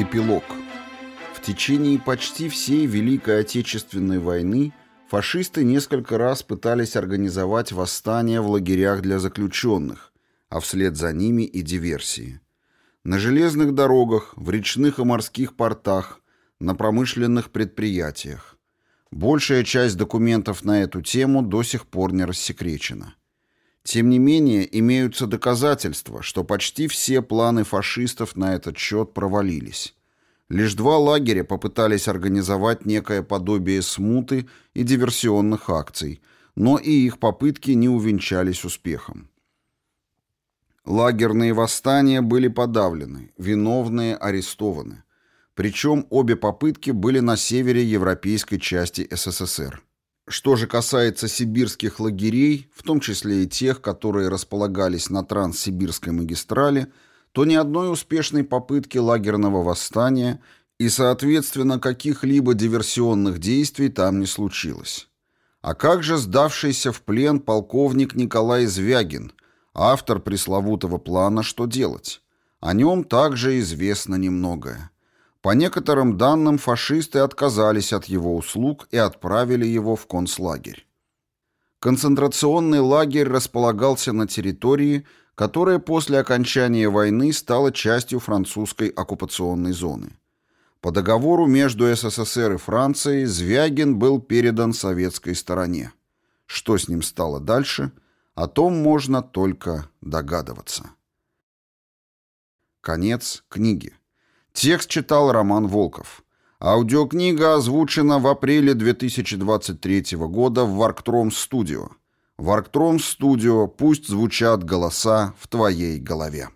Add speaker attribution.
Speaker 1: Эпилог. В течение почти всей Великой Отечественной войны фашисты несколько раз пытались организовать восстания в лагерях для заключенных, а вслед за ними и диверсии. На железных дорогах, в речных и морских портах, на промышленных предприятиях. Большая часть документов на эту тему до сих пор не рассекречена. Тем не менее, имеются доказательства, что почти все планы фашистов на этот счет провалились. Лишь два лагеря попытались организовать некое подобие смуты и диверсионных акций, но и их попытки не увенчались успехом. Лагерные восстания были подавлены, виновные арестованы. Причем обе попытки были на севере европейской части СССР. Что же касается сибирских лагерей, в том числе и тех, которые располагались на Транссибирской магистрали, то ни одной успешной попытки лагерного восстания и, соответственно, каких-либо диверсионных действий там не случилось. А как же сдавшийся в плен полковник Николай Звягин, автор пресловутого плана «Что делать»? О нем также известно немногое. По некоторым данным, фашисты отказались от его услуг и отправили его в концлагерь. Концентрационный лагерь располагался на территории, которая после окончания войны стала частью французской оккупационной зоны. По договору между СССР и Францией Звягин был передан советской стороне. Что с ним стало дальше, о том можно только догадываться. Конец книги. Текст читал Роман Волков. Аудиокнига озвучена в апреле 2023 года в Варктром Студио. Варктром Студио «Пусть звучат голоса в твоей голове».